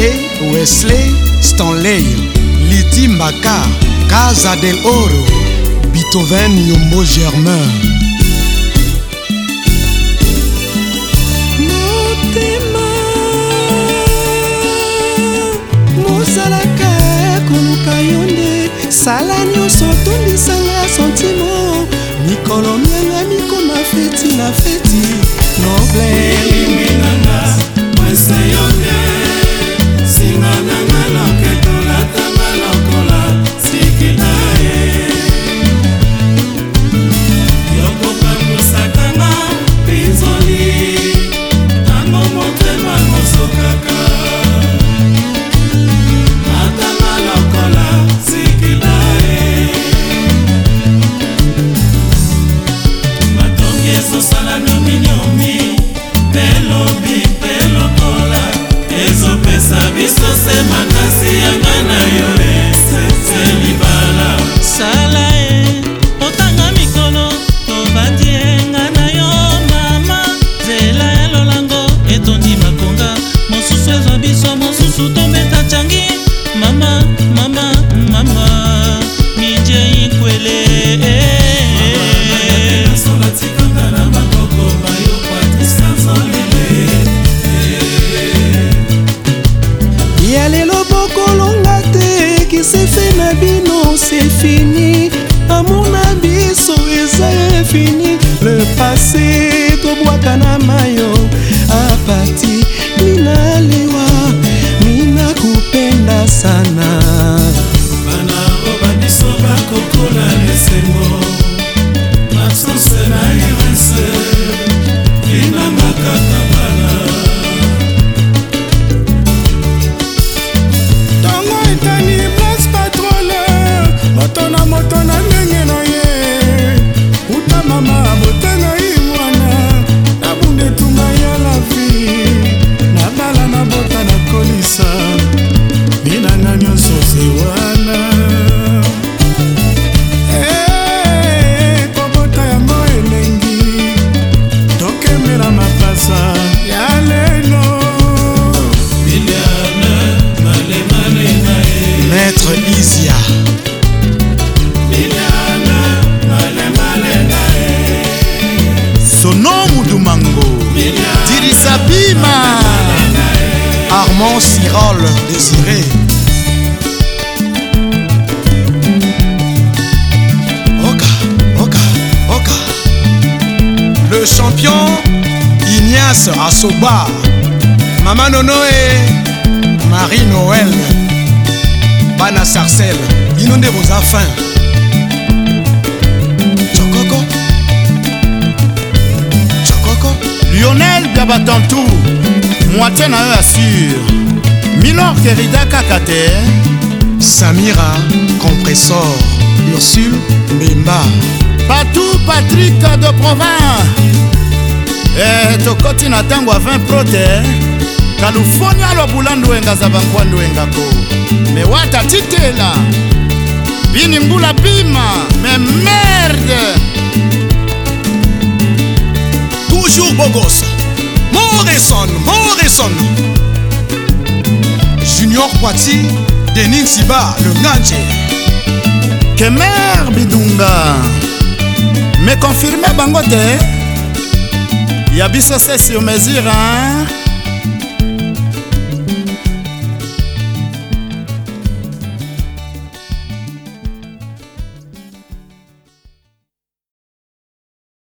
Stanley Wesley Stanley Liti Mbaka Casa del Oro Beethoven Yombo Germain motema mosalaka koluka yo nde sala nyonso tondisanga santimo mikolo mianga mikoma feti na feti noble manasi yanga na yo efini amour na biso eza efini le passé tobwaka na mayo apati minalewa minakupenda sana bana oyo baniso bakokola lesengo sirole Désiré. Oka, Oka, Oka. Le champion Ignace Assoba Maman Nonoé, Marie-Noël. Bana Sarcel inondez vos enfants Chococo, Chococo, Lionel Gabatantou. moitié na yo ya sur minor kerida kaka te samira compressor ursule mbemba patou patrik de province eh, tokoti na ntango ya 20 pro te california lobula nduenga za bankwa nduengako me wata titela bini mbula bima me merde toujours bogos moreson mo Anderson Junior Poiti Denin Siba le Nganche Kemer Bidunga me confirme bango te ya biso se sur mesure hein?